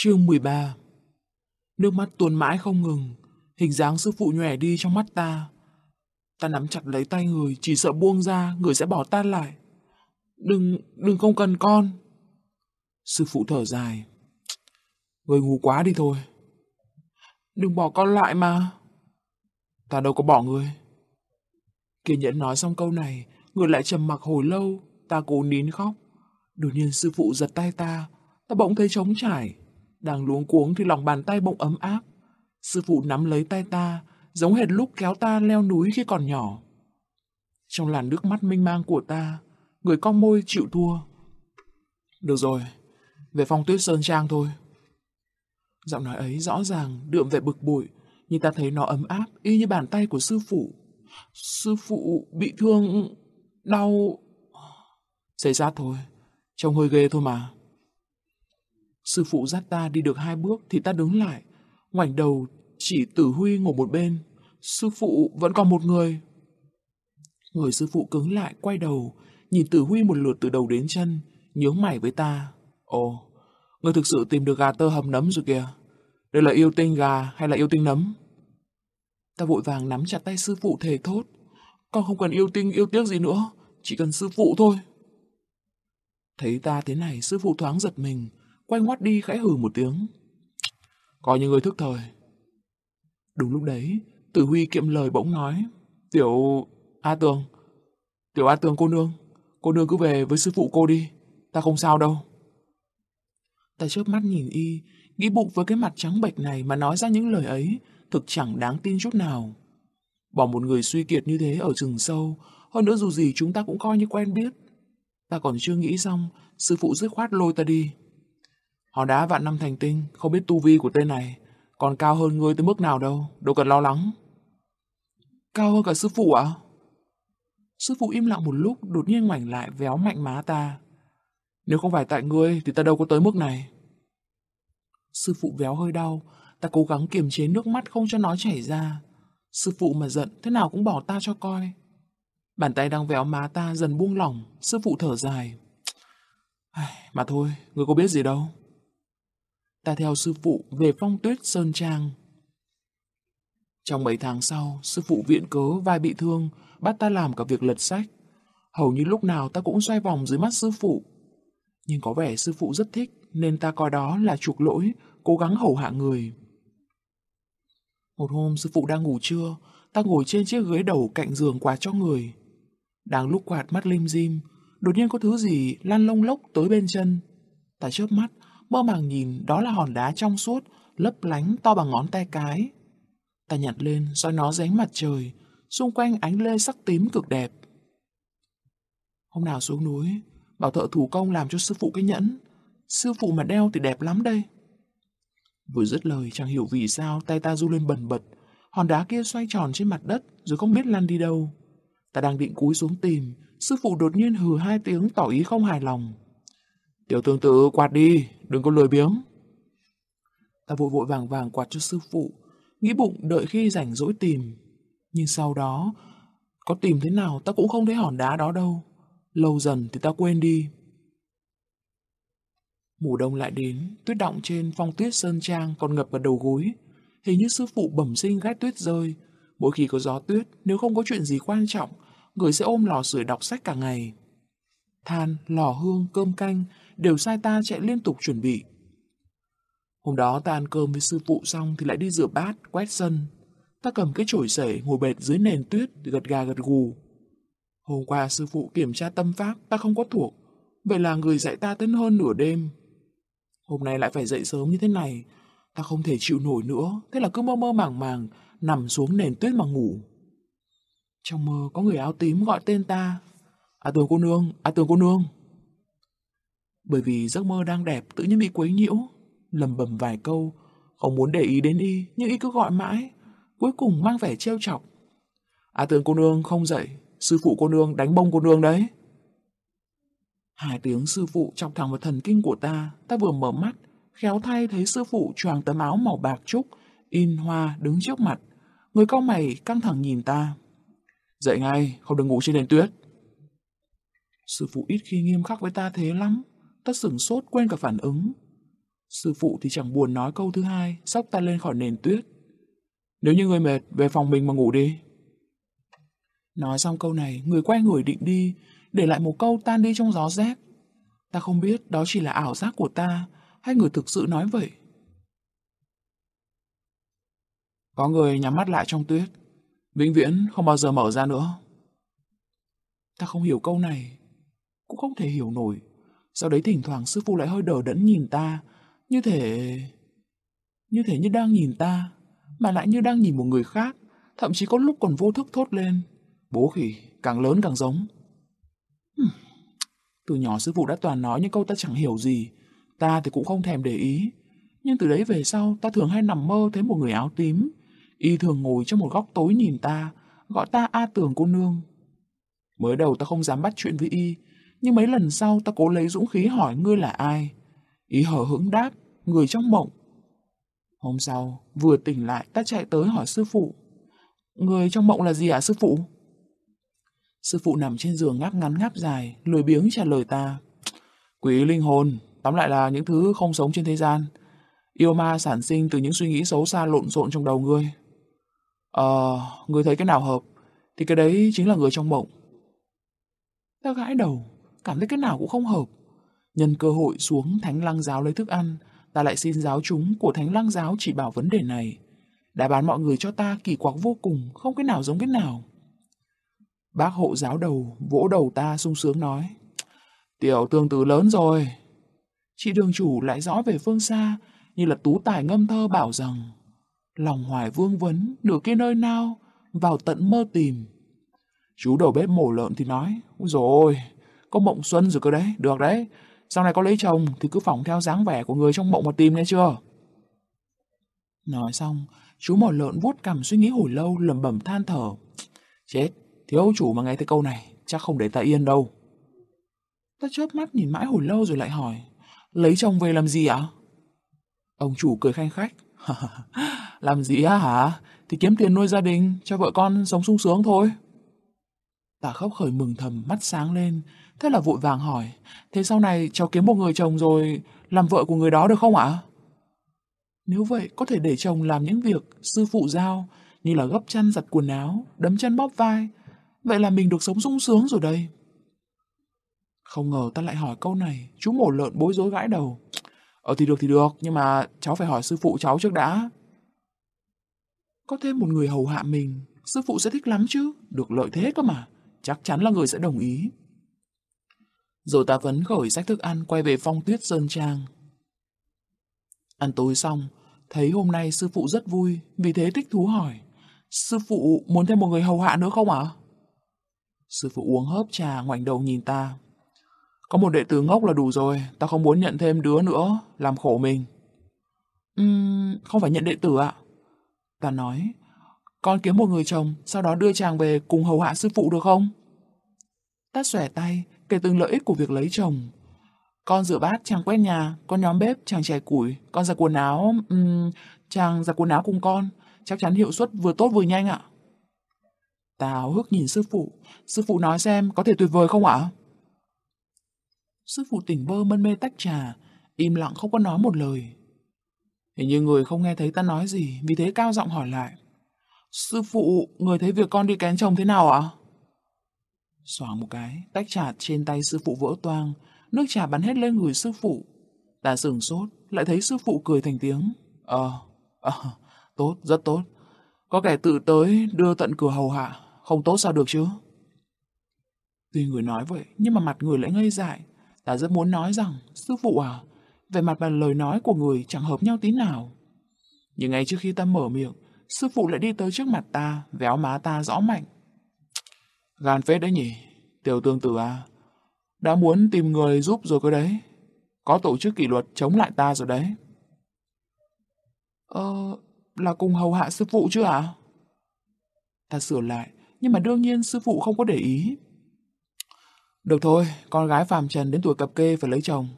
Chương 13 Nước mắt tuôn mãi không ngừng, hình dáng sư phụ nhòe đi trong mắt ta. Ta nắm chặt lấy tay người, chỉ sợ buông ra, người sẽ bỏ ta lại. Đừng, đừng không cần con. Sư phụ thở dài. Người ngu quá đi thôi. Đừng bỏ con lại mà. Ta đâu có bỏ người. Kiên nhẫn nói xong câu này, người lại trầm mặc hồi lâu, ta cố nín khóc. Đột nhiên sư phụ giật tay ta, ta bỗng thấy trống trải. Đang luống cuống thì lòng bàn tay bỗng ấm áp. Sư phụ nắm lấy tay ta, giống hệt lúc kéo ta leo núi khi còn nhỏ. Trong làn nước mắt minh mang của ta, người cong môi chịu thua. Được rồi, về phong tuyết sơn trang thôi. Giọng nói ấy rõ ràng đượm vẻ bực bội, nhưng ta thấy nó ấm áp y như bàn tay của sư phụ. Sư phụ bị thương, đau... Xảy ra thôi, trông hơi ghê thôi mà. Sư phụ dắt ta đi được hai bước thì ta đứng lại, ngoảnh đầu chỉ tử huy ngồi một bên. Sư phụ vẫn còn một người. Người sư phụ cứng lại, quay đầu, nhìn tử huy một lượt từ đầu đến chân, nhướng mày với ta. Ồ, người thực sự tìm được gà tơ hầm nấm rồi kìa. Đây là yêu tinh gà hay là yêu tinh nấm? Ta vội vàng nắm chặt tay sư phụ thề thốt. Con không cần yêu tinh yêu tiếc gì nữa, chỉ cần sư phụ thôi. Thấy ta thế này, sư phụ thoáng giật mình, quay ngoắt đi khẽ hừ một tiếng. Coi như người thức thời. Đúng lúc đấy, Tử Huy kiệm lời bỗng nói. Tiểu A Tường, Tiểu A Tường cô nương, cô nương cứ về với sư phụ cô đi, ta không sao đâu. Ta chớp mắt nhìn y, nghĩ bụng với cái mặt trắng bệch này mà nói ra những lời ấy, thực chẳng đáng tin chút nào. Bỏ một người suy kiệt như thế ở rừng sâu, hơn nữa dù gì chúng ta cũng coi như quen biết. Ta còn chưa nghĩ xong, sư phụ dứt khoát lôi ta đi. Hòn đá vạn năm thành tinh, không biết tu vi của tên này, còn cao hơn ngươi tới mức nào đâu, đâu cần lo lắng. Cao hơn cả sư phụ à? Sư phụ im lặng một lúc, đột nhiên ngoảnh lại véo mạnh má ta. Nếu không phải tại ngươi thì ta đâu có tới mức này. Sư phụ véo hơi đau, ta cố gắng kiềm chế nước mắt không cho nó chảy ra. Sư phụ mà giận, thế nào cũng bỏ ta cho coi. Bàn tay đang véo má ta dần buông lỏng, sư phụ thở dài. Mà thôi, ngươi có biết gì đâu. Ta theo sư phụ về phong tuyết Sơn Trang. Trong mấy tháng sau, sư phụ viện cớ vai bị thương, bắt ta làm cả việc lật sách. Hầu như lúc nào ta cũng xoay vòng dưới mắt sư phụ. Nhưng có vẻ sư phụ rất thích, nên ta coi đó là chuộc lỗi, cố gắng hầu hạ người. Một hôm sư phụ đang ngủ trưa, ta ngồi trên chiếc ghế đầu cạnh giường quạt cho người. Đang lúc quạt mắt lim dim, đột nhiên có thứ gì lăn lông lốc tới bên chân. Ta chớp mắt, mơ màng nhìn đó là hòn đá trong suốt, lấp lánh to bằng ngón tay cái. Ta nhặt lên, soi nó dưới ánh mặt trời, xung quanh ánh lê sắc tím cực đẹp. Hôm nào xuống núi, bảo thợ thủ công làm cho sư phụ cái nhẫn. Sư phụ mà đeo thì đẹp lắm đây. Vừa dứt lời, chẳng hiểu vì sao tay ta du lên bần bật. Hòn đá kia xoay tròn trên mặt đất, rồi không biết lăn đi đâu. Ta đang định cúi xuống tìm, sư phụ đột nhiên hừ hai tiếng tỏ ý không hài lòng. Tiểu tương tự quạt đi, đừng có lười biếng. Ta vội vội vàng vàng quạt cho sư phụ, nghĩ bụng đợi khi rảnh rỗi tìm. Nhưng sau đó, có tìm thế nào ta cũng không thấy hòn đá đó đâu. Lâu dần thì ta quên đi. Mùa đông lại đến, tuyết động trên phong tuyết sơn trang còn ngập vào đầu gối. Hình như sư phụ bẩm sinh ghét tuyết rơi. Mỗi khi có gió tuyết, nếu không có chuyện gì quan trọng, người sẽ ôm lò sưởi đọc sách cả ngày. Than, lò hương, cơm canh đều sai ta chạy liên tục chuẩn bị. Hôm đó ta ăn cơm với sư phụ xong thì lại đi rửa bát, quét sân. Ta cầm cái chổi sể ngồi bệt dưới nền tuyết gật gà gật gù. Hôm qua sư phụ kiểm tra tâm pháp ta không có thuộc, vậy là người dạy ta tới hơn nửa đêm. Hôm nay lại phải dậy sớm như thế này, ta không thể chịu nổi nữa, thế là cứ mơ mơ màng màng, nằm xuống nền tuyết mà ngủ. Trong mơ có người áo tím gọi tên ta. À tường cô nương, à tường cô nương. Bởi vì giấc mơ đang đẹp tự nhiên bị quấy nhiễu, lầm bầm vài câu, không muốn để ý đến y, nhưng y cứ gọi mãi, cuối cùng mang vẻ trêu chọc. À tường cô nương không dậy, sư phụ cô nương đánh bông cô nương đấy. Hai tiếng sư phụ chọc thẳng vào thần kinh của ta, ta vừa mở mắt, khéo thay thấy sư phụ choàng tấm áo màu bạc trúc, in hoa đứng trước mặt. Người cao mày căng thẳng nhìn ta. Dậy ngay, không được ngủ trên nền tuyết. Sư phụ ít khi nghiêm khắc với ta thế lắm, ta sửng sốt quên cả phản ứng. Sư phụ thì chẳng buồn nói câu thứ hai, sóc ta lên khỏi nền tuyết. Nếu như người mệt, về phòng mình mà ngủ đi. Nói xong câu này, người quay người định đi, để lại một câu tan đi trong gió rét. Ta không biết đó chỉ là ảo giác của ta, hay người thực sự nói vậy. Có người nhắm mắt lại trong tuyết, vĩnh viễn không bao giờ mở ra nữa. Ta không hiểu câu này, cũng không thể hiểu nổi. Sau đấy thỉnh thoảng sư phụ lại hơi đờ đẫn nhìn ta, như thể... Như thể như đang nhìn ta, mà lại như đang nhìn một người khác, thậm chí có lúc còn vô thức thốt lên. Bố khỉ, càng lớn càng giống. Từ nhỏ sư phụ đã toàn nói những câu ta chẳng hiểu gì, ta thì cũng không thèm để ý. Nhưng từ đấy về sau, ta thường hay nằm mơ thấy một người áo tím. Y thường ngồi trong một góc tối nhìn ta, gọi ta A Tường cô nương. Mới đầu ta không dám bắt chuyện với Y, nhưng mấy lần sau ta cố lấy dũng khí hỏi ngươi là ai. ý hở hững đáp, người trong mộng. Hôm sau, vừa tỉnh lại, ta chạy tới hỏi sư phụ. Người trong mộng là gì ạ sư phụ? Sư phụ nằm trên giường ngáp ngắn ngáp dài, lười biếng trả lời ta. Quỷ linh hồn, tóm lại là những thứ không sống trên thế gian. Yêu ma sản sinh từ những suy nghĩ xấu xa lộn xộn trong đầu ngươi. Ờ, ngươi thấy cái nào hợp, thì cái đấy chính là người trong mộng. Ta gãi đầu, cảm thấy cái nào cũng không hợp. Nhân cơ hội xuống thánh lăng giáo lấy thức ăn, ta lại xin giáo chúng của thánh lăng giáo chỉ bảo vấn đề này. Đã bán mọi người cho ta kỳ quặc vô cùng, không cái nào giống cái nào. Bác hộ giáo đầu vỗ đầu ta sung sướng nói. Tiểu tương tử lớn rồi. Chị đường chủ lại rõ về phương xa, như là tú tài ngâm thơ bảo rằng lòng hoài vương vấn, nửa kia nơi nào, vào tận mơ tìm. Chú đầu bếp mổ lợn thì nói, Ôi rồi có mộng xuân rồi cơ đấy, được đấy. Sau này có lấy chồng thì cứ phỏng theo dáng vẻ của người trong mộng mà tìm nghe chưa? Nói xong, chú mỏ lợn vuốt cằm suy nghĩ hồi lâu lẩm bẩm than thở. Chết, thiếu chủ mà nghe thấy câu này, chắc không để ta yên đâu. Ta chớp mắt nhìn mãi hồi lâu rồi lại hỏi, lấy chồng về làm gì ạ? Ông chủ cười khanh khách. làm gì á hả? Thì kiếm tiền nuôi gia đình, cho vợ con sống sung sướng thôi. Tả khóc khởi mừng thầm, mắt sáng lên. Thế là vội vàng hỏi, thế sau này cháu kiếm một người chồng rồi làm vợ của người đó được không ạ? Nếu vậy, có thể để chồng làm những việc sư phụ giao, như là gấp chăn giặt quần áo, đấm chân bóp vai. Vậy là mình được sống sung sướng rồi đây. Không ngờ ta lại hỏi câu này, chú mổ lợn bối rối gãi đầu. Ờ thì được thì được, nhưng mà cháu phải hỏi sư phụ cháu trước đã. Có thêm một người hầu hạ mình, sư phụ sẽ thích lắm chứ, được lợi thế cơ mà, chắc chắn là người sẽ đồng ý. Rồi ta vấn khởi sách thức ăn quay về phong tuyết sơn trang. Ăn tối xong, thấy hôm nay sư phụ rất vui, vì thế thích thú hỏi. Sư phụ muốn thêm một người hầu hạ nữa không ạ? Sư phụ uống hớp trà ngoảnh đầu nhìn ta. Có một đệ tử ngốc là đủ rồi, ta không muốn nhận thêm đứa nữa, làm khổ mình. Uhm, không phải nhận đệ tử ạ. Ta nói, con kiếm một người chồng, sau đó đưa chàng về cùng hầu hạ sư phụ được không? Ta xòe tay, kể từng lợi ích của việc lấy chồng. Con rửa bát, chàng quét nhà, con nhóm bếp, chàng chè củi, con giặt quần áo, um, chàng giặt quần áo cùng con, chắc chắn hiệu suất vừa tốt vừa nhanh ạ. Tào hức nhìn sư phụ, sư phụ nói xem có thể tuyệt vời không ạ? Sư phụ tỉnh bơ mân mê tách trà, im lặng không có nói một lời. Hình như người không nghe thấy ta nói gì, vì thế cao giọng hỏi lại. Sư phụ, người thấy việc con đi kén chồng thế nào ạ? Xoàng một cái, tách trà trên tay sư phụ vỡ toang, nước trà bắn hết lên người sư phụ. Ta sửng sốt, lại thấy sư phụ cười thành tiếng. Ờ, à, tốt, rất tốt. Có kẻ tự tới đưa tận cửa hầu hạ, không tốt sao được chứ? Tuy người nói vậy, nhưng mà mặt người lại ngây dại. Ta rất muốn nói rằng, sư phụ à, về mặt và lời nói của người chẳng hợp nhau tí nào. Nhưng ngay trước khi ta mở miệng, sư phụ lại đi tới trước mặt ta, véo má ta rõ mạnh. Gan phết đấy nhỉ, tiểu tương tử à. Đã muốn tìm người giúp rồi cơ đấy. Có tổ chức kỷ luật chống lại ta rồi đấy. Ờ, là cùng hầu hạ sư phụ chứ à? Ta sửa lại, nhưng mà đương nhiên sư phụ không có để ý. Được thôi, con gái phàm trần đến tuổi cập kê phải lấy chồng.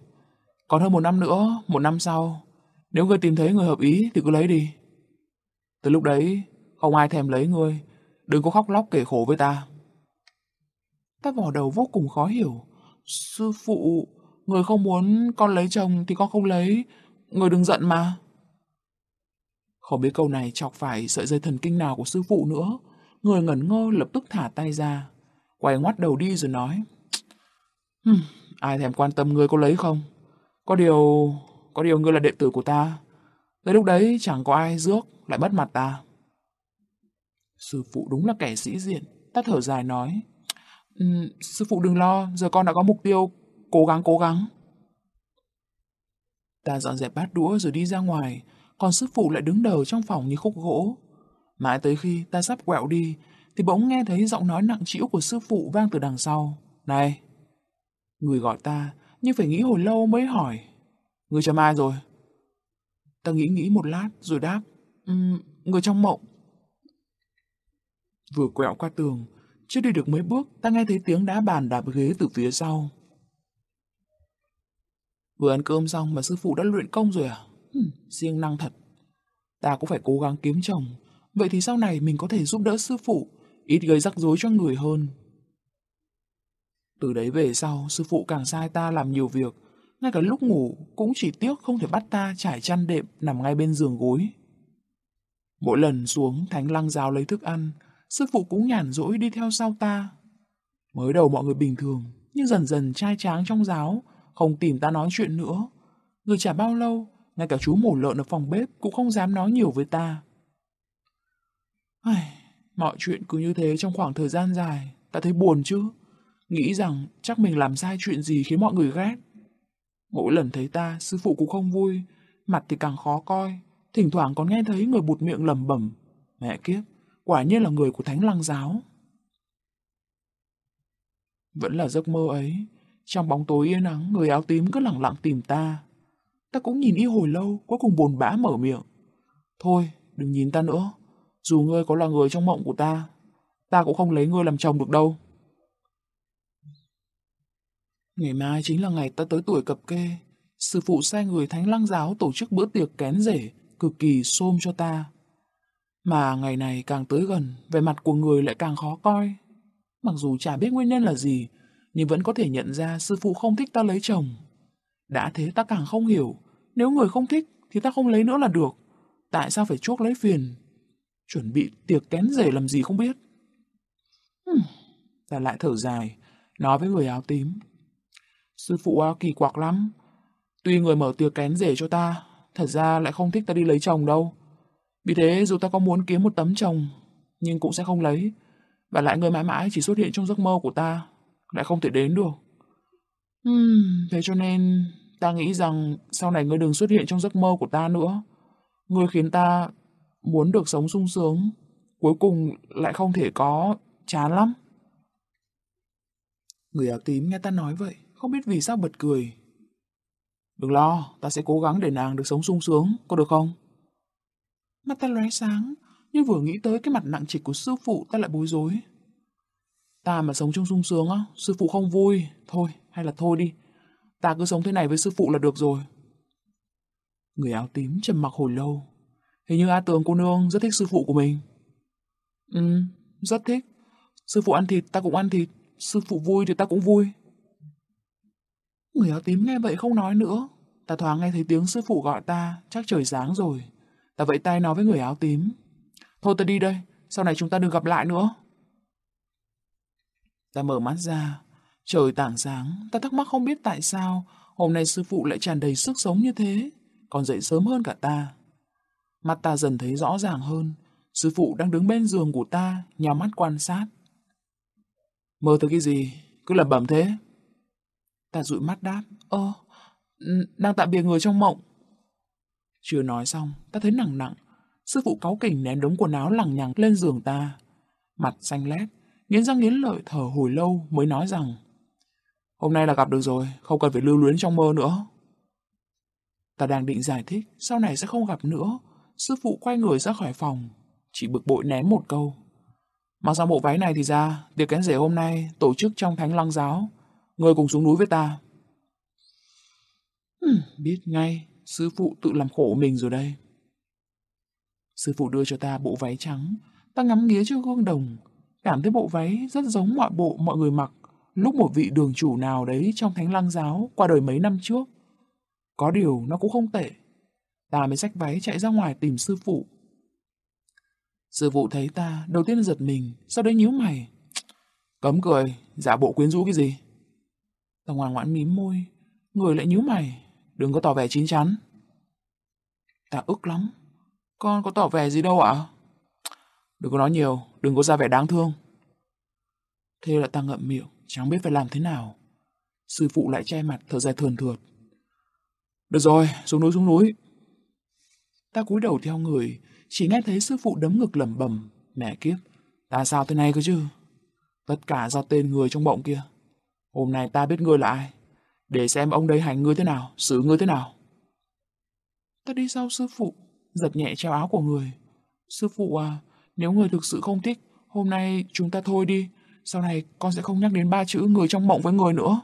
Còn hơn một năm nữa, một năm sau, nếu ngươi tìm thấy người hợp ý thì cứ lấy đi. Từ lúc đấy, không ai thèm lấy ngươi, đừng có khóc lóc kể khổ với ta. Ta vỏ đầu vô cùng khó hiểu. Sư phụ, người không muốn con lấy chồng thì con không lấy. người đừng giận mà. Không biết câu này chọc phải sợi dây thần kinh nào của sư phụ nữa. Người ngẩn ngơ lập tức thả tay ra. Quay ngoắt đầu đi rồi nói. Hừm, ai thèm quan tâm ngươi có lấy không? Có điều... Có điều ngươi là đệ tử của ta. Tới lúc đấy chẳng có ai rước, lại mất mặt ta. Sư phụ đúng là kẻ sĩ diện. Ta thở dài nói. Um, sư phụ đừng lo, giờ con đã có mục tiêu. Cố gắng, cố gắng. Ta dọn dẹp bát đũa rồi đi ra ngoài, còn sư phụ lại đứng đầu trong phòng như khúc gỗ. Mãi tới khi ta sắp quẹo đi, thì bỗng nghe thấy giọng nói nặng trĩu của sư phụ vang từ đằng sau. Này! Người gọi ta, nhưng phải nghĩ hồi lâu mới hỏi. Người chăm ai rồi? Ta nghĩ nghĩ một lát rồi đáp. Um, người trong mộng. Vừa quẹo qua tường, chưa đi được mấy bước, ta nghe thấy tiếng đá bàn đạp ghế từ phía sau. Vừa ăn cơm xong mà sư phụ đã luyện công rồi à? Hừm, siêng năng thật. Ta cũng phải cố gắng kiếm chồng. Vậy thì sau này mình có thể giúp đỡ sư phụ, ít gây rắc rối cho người hơn. Từ đấy về sau, sư phụ càng sai ta làm nhiều việc. Ngay cả lúc ngủ cũng chỉ tiếc không thể bắt ta trải chăn đệm nằm ngay bên giường gối. Mỗi lần xuống thánh lăng giáo lấy thức ăn, sư phụ cũng nhàn rỗi đi theo sau ta. Mới đầu mọi người bình thường, nhưng dần dần trai tráng trong giáo, không tìm ta nói chuyện nữa. Người chả bao lâu, ngay cả chú mổ lợn ở phòng bếp cũng không dám nói nhiều với ta. Ai, mọi chuyện cứ như thế trong khoảng thời gian dài, ta thấy buồn chứ. Nghĩ rằng chắc mình làm sai chuyện gì khiến mọi người ghét. Mỗi lần thấy ta, sư phụ cũng không vui, mặt thì càng khó coi. Thỉnh thoảng còn nghe thấy người bụt miệng lẩm bẩm. Mẹ kiếp, quả nhiên là người của thánh lăng giáo. Vẫn là giấc mơ ấy, trong bóng tối yên ắng, người áo tím cứ lặng lặng tìm ta. Ta cũng nhìn y hồi lâu, cuối cùng buồn bã mở miệng. Thôi, đừng nhìn ta nữa. Dù ngươi có là người trong mộng của ta, ta cũng không lấy ngươi làm chồng được đâu. Ngày mai chính là ngày ta tới tuổi cập kê. Sư phụ sai người thánh lăng giáo tổ chức bữa tiệc kén rể, cực kỳ xôm cho ta. Mà ngày này càng tới gần, vẻ mặt của người lại càng khó coi. Mặc dù chả biết nguyên nhân là gì, nhưng vẫn có thể nhận ra sư phụ không thích ta lấy chồng. Đã thế ta càng không hiểu, nếu người không thích thì ta không lấy nữa là được. Tại sao phải chuốc lấy phiền? Chuẩn bị tiệc kén rể làm gì không biết. Hmm. Ta lại thở dài, nói với người áo tím. Sư phụ à, kỳ quặc lắm. Tuy người mở tiệc kén rể cho ta, thật ra lại không thích ta đi lấy chồng đâu. Vì thế dù ta có muốn kiếm một tấm chồng, nhưng cũng sẽ không lấy. Và lại người mãi mãi chỉ xuất hiện trong giấc mơ của ta, lại không thể đến được. Hmm, thế cho nên ta nghĩ rằng sau này ngươi đừng xuất hiện trong giấc mơ của ta nữa. Ngươi khiến ta muốn được sống sung sướng, cuối cùng lại không thể có, chán lắm. Người áo tím nghe ta nói vậy, không biết vì sao bật cười. Đừng lo, ta sẽ cố gắng để nàng được sống sung sướng, có được không? Mắt ta lóe sáng, nhưng vừa nghĩ tới cái mặt nặng trịch của sư phụ ta lại bối rối. Ta mà sống trong sung sướng á, sư phụ không vui. Thôi, hay là thôi đi. Ta cứ sống thế này với sư phụ là được rồi. Người áo tím trầm mặc hồi lâu. Hình như A Tường cô nương rất thích sư phụ của mình. Ừ, rất thích. Sư phụ ăn thịt, ta cũng ăn thịt. Sư phụ vui thì ta cũng vui. Người áo tím nghe vậy không nói nữa. Ta thoáng nghe thấy tiếng sư phụ gọi ta, chắc trời sáng rồi. Ta vẫy tay nói với người áo tím. Thôi ta đi đây, sau này chúng ta đừng gặp lại nữa. Ta mở mắt ra, trời tảng sáng, ta thắc mắc không biết tại sao hôm nay sư phụ lại tràn đầy sức sống như thế, còn dậy sớm hơn cả ta. Mắt ta dần thấy rõ ràng hơn, sư phụ đang đứng bên giường của ta, nhào mắt quan sát. Mơ thấy cái gì? Cứ lẩm bẩm thế. Ta dụi mắt đáp, ơ, đang tạm biệt người trong mộng. Chưa nói xong, ta thấy nặng nặng, sư phụ cáu kỉnh ném đống quần áo lằng nhằng lên giường ta. Mặt xanh lét, nghiến răng nghiến lợi thở hồi lâu mới nói rằng Hôm nay là gặp được rồi, không cần phải lưu luyến trong mơ nữa. Ta đang định giải thích, sau này sẽ không gặp nữa. Sư phụ quay người ra khỏi phòng, chỉ bực bội ném một câu. Mặc ra bộ váy này thì ra, tiệc kén rể hôm nay tổ chức trong thánh lăng giáo. Người cùng xuống núi với ta. Ừ, biết ngay, sư phụ tự làm khổ mình rồi đây. Sư phụ đưa cho ta bộ váy trắng, ta ngắm nghía cho gương đồng, cảm thấy bộ váy rất giống mọi bộ mọi người mặc lúc một vị đường chủ nào đấy trong thánh lăng giáo qua đời mấy năm trước. Có điều nó cũng không tệ, Ta mới xách váy chạy ra ngoài tìm sư phụ. Sư phụ thấy ta, đầu tiên giật mình, sau đấy nhíu mày. Cấm cười, giả bộ quyến rũ cái gì? Ta ngoan ngoãn mím môi, người lại nhíu mày, đừng có tỏ vẻ chín chắn. Ta ức lắm, con có tỏ vẻ gì đâu ạ? Đừng có nói nhiều, đừng có ra vẻ đáng thương. Thế là ta ngậm miệng, chẳng biết phải làm thế nào. Sư phụ lại che mặt thở dài thườn thượt. Được rồi, xuống núi xuống núi. Ta cúi đầu theo người, chỉ nghe thấy sư phụ đấm ngực lẩm bẩm, mẹ kiếp, ta sao thế này cơ chứ? Tất cả do tên người trong bọng kia. Hôm nay ta biết ngươi là ai, để xem ông đây hành ngươi thế nào, xử ngươi thế nào. Ta đi sau sư phụ, giật nhẹ treo áo của người. Sư phụ à, nếu người thực sự không thích, hôm nay chúng ta thôi đi, sau này con sẽ không nhắc đến ba chữ người trong mộng với người nữa.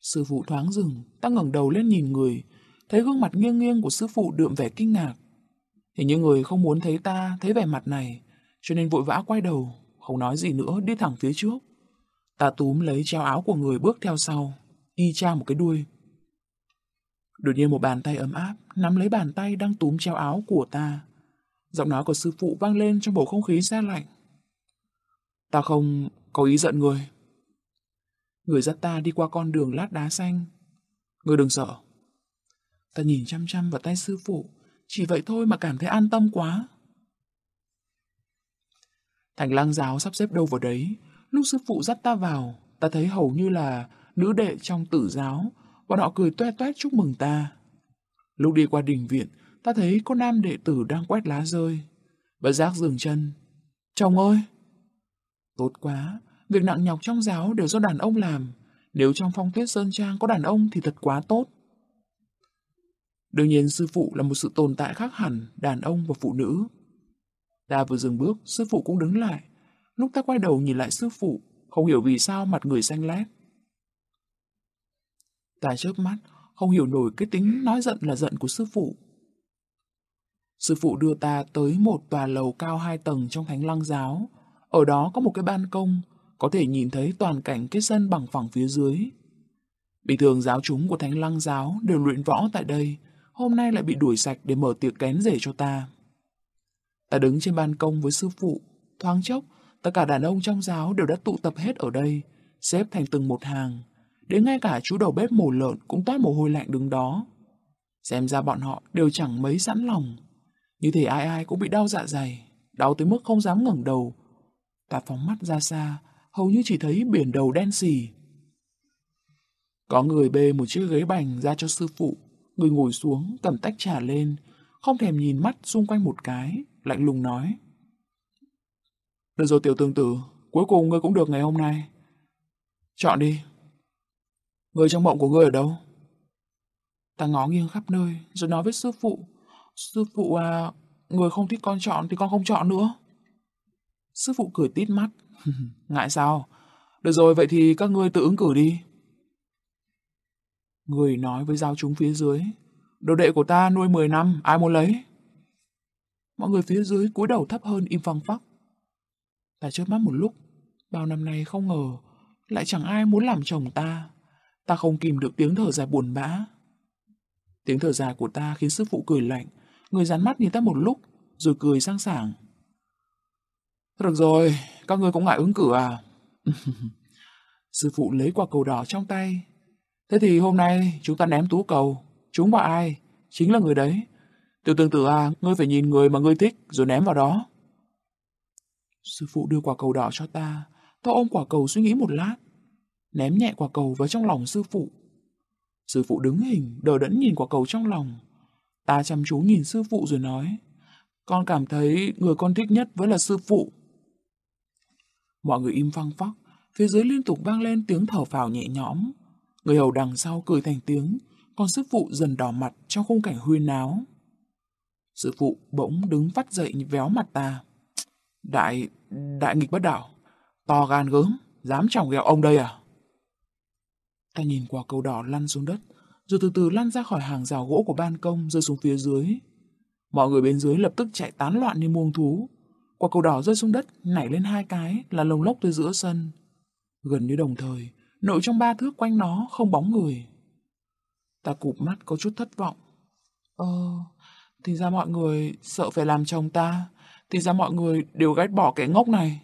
Sư phụ thoáng dừng, ta ngẩng đầu lên nhìn người, thấy gương mặt nghiêng nghiêng của sư phụ đượm vẻ kinh ngạc. Hình như người không muốn thấy ta, thấy vẻ mặt này, cho nên vội vã quay đầu, không nói gì nữa, đi thẳng phía trước. Ta túm lấy treo áo của người bước theo sau, y chang một cái đuôi. Đột nhiên một bàn tay ấm áp nắm lấy bàn tay đang túm treo áo của ta. Giọng nói của sư phụ vang lên trong bầu không khí xe lạnh. Ta không có ý giận người. Người dắt ta đi qua con đường lát đá xanh. Người đừng sợ. Ta nhìn chăm chăm vào tay sư phụ, chỉ vậy thôi mà cảm thấy an tâm quá. Thành lăng giáo sắp xếp đâu vào đấy, lúc sư phụ dắt ta vào, ta thấy hầu như là nữ đệ trong tử giáo, bọn họ cười toe toét chúc mừng ta. Lúc đi qua đình viện, ta thấy có nam đệ tử đang quét lá rơi. Bất giác dừng chân. Chồng ơi! Tốt quá, việc nặng nhọc trong giáo đều do đàn ông làm. Nếu trong phong tuyết sơn trang có đàn ông thì thật quá tốt. Đương nhiên sư phụ là một sự tồn tại khác hẳn đàn ông và phụ nữ. Ta vừa dừng bước, sư phụ cũng đứng lại. Lúc ta quay đầu nhìn lại sư phụ, không hiểu vì sao mặt người xanh lét. Ta chớp mắt, không hiểu nổi cái tính nói giận là giận của sư phụ. Sư phụ đưa ta tới một tòa lầu cao hai tầng trong thánh lăng giáo. Ở đó có một cái ban công, có thể nhìn thấy toàn cảnh cái sân bằng phẳng phía dưới. Bình thường giáo chúng của thánh lăng giáo đều luyện võ tại đây, hôm nay lại bị đuổi sạch để mở tiệc kén rể cho ta. Ta đứng trên ban công với sư phụ, thoáng chốc, tất cả đàn ông trong giáo đều đã tụ tập hết ở đây, xếp thành từng một hàng. Đến ngay cả chú đầu bếp mổ lợn cũng toát mồ hôi lạnh đứng đó. Xem ra bọn họ đều chẳng mấy sẵn lòng. Như thể ai ai cũng bị đau dạ dày, đau tới mức không dám ngẩng đầu. Ta phóng mắt ra xa, hầu như chỉ thấy biển đầu đen xì. Có người bê một chiếc ghế bành ra cho sư phụ, người ngồi xuống cầm tách trà lên, không thèm nhìn mắt xung quanh một cái, lạnh lùng nói. Được rồi tiểu tương tử, cuối cùng ngươi cũng được ngày hôm nay. Chọn đi. Người trong mộng của ngươi ở đâu? Ta ngó nghiêng khắp nơi, rồi nói với sư phụ. Sư phụ à, người không thích con chọn thì con không chọn nữa. Sư phụ cười tít mắt. Ngại sao? Được rồi, vậy thì các ngươi tự ứng cử đi. Người nói với giao chúng phía dưới. Đồ đệ của ta nuôi 10 năm, ai muốn lấy? Mọi người phía dưới cúi đầu thấp hơn im phăng phắc. Ta chớp mắt một lúc, bao năm nay không ngờ, lại chẳng ai muốn làm chồng ta. Ta không kìm được tiếng thở dài buồn bã. Tiếng thở dài của ta khiến sư phụ cười lạnh, người dán mắt nhìn ta một lúc, rồi cười sang sảng. Được rồi, các ngươi cũng ngại ứng cử à? sư phụ lấy quả cầu đỏ trong tay. Thế thì hôm nay chúng ta ném tú cầu. Chúng vào ai? Chính là người đấy. Tiểu tương tử à, ngươi phải nhìn người mà ngươi thích rồi ném vào đó. Sư phụ đưa quả cầu đỏ cho ta. Ta ôm quả cầu suy nghĩ một lát. Ném nhẹ quả cầu vào trong lòng sư phụ. Sư phụ đứng hình, đờ đẫn nhìn quả cầu trong lòng. Ta chăm chú nhìn sư phụ rồi nói. Con cảm thấy người con thích nhất vẫn là sư phụ. Mọi người im phăng phắc, phía dưới liên tục vang lên tiếng thở phào nhẹ nhõm. Người hầu đằng sau cười thành tiếng, còn sư phụ dần đỏ mặt trong khung cảnh huyên náo. Sư phụ bỗng đứng phát dậy véo mặt ta. Đại, đại nghịch bất đảo, to gan gớm, dám chòng ghẹo ông đây à? Ta nhìn quả cầu đỏ lăn xuống đất, rồi từ từ lăn ra khỏi hàng rào gỗ của ban công rơi xuống phía dưới. Mọi người bên dưới lập tức chạy tán loạn như muông thú. Quả cầu đỏ rơi xuống đất, nảy lên hai cái là lồng lốc từ giữa sân. Gần như đồng thời, nội trong ba thước quanh nó không bóng người. Ta cụp mắt có chút thất vọng. Ờ, thì ra mọi người sợ phải làm chồng ta, thì ra mọi người đều ghét bỏ kẻ ngốc này.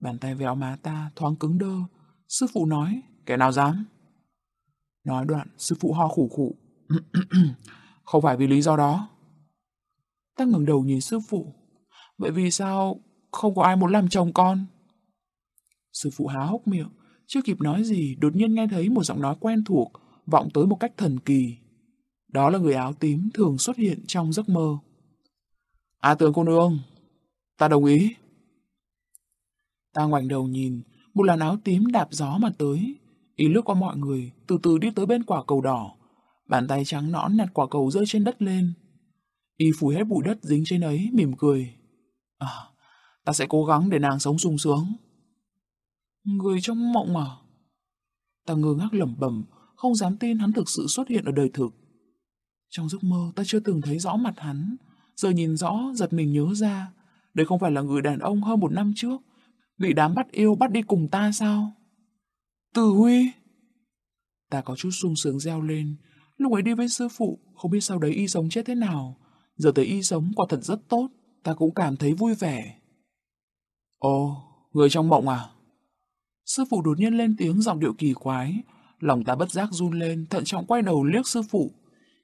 Bàn tay véo má ta thoáng cứng đơ, sư phụ nói, kẻ nào dám? Nói đoạn, sư phụ ho khủ khủ. Không phải vì lý do đó. Ta ngẩng đầu nhìn sư phụ. Vậy vì sao không có ai muốn làm chồng con? Sư phụ há hốc miệng, chưa kịp nói gì, đột nhiên nghe thấy một giọng nói quen thuộc, vọng tới một cách thần kỳ. Đó là người áo tím thường xuất hiện trong giấc mơ. À tướng cô nương, ta đồng ý. Ta ngoảnh đầu nhìn, một làn áo tím đạp gió mà tới. Ý lướt qua mọi người, từ từ đi tới bên quả cầu đỏ. Bàn tay trắng nõn nhặt quả cầu rơi trên đất lên. Y phủi hết bụi đất dính trên ấy, mỉm cười. À, ta sẽ cố gắng để nàng sống sung sướng. Người trong mộng à, Ta ngơ ngác lẩm bẩm, không dám tin hắn thực sự xuất hiện ở đời thực. Trong giấc mơ ta chưa từng thấy rõ mặt hắn, giờ nhìn rõ giật mình nhớ ra, đây không phải là người đàn ông hơn một năm trước, bị đám bắt yêu bắt đi cùng ta sao? Từ Huy! Ta có chút sung sướng reo lên, lúc ấy đi với sư phụ, không biết sau đấy y sống chết thế nào, giờ thấy y sống quả thật rất tốt, ta cũng cảm thấy vui vẻ. Ồ, người trong mộng à? Sư phụ đột nhiên lên tiếng giọng điệu kỳ quái, lòng ta bất giác run lên, thận trọng quay đầu liếc sư phụ.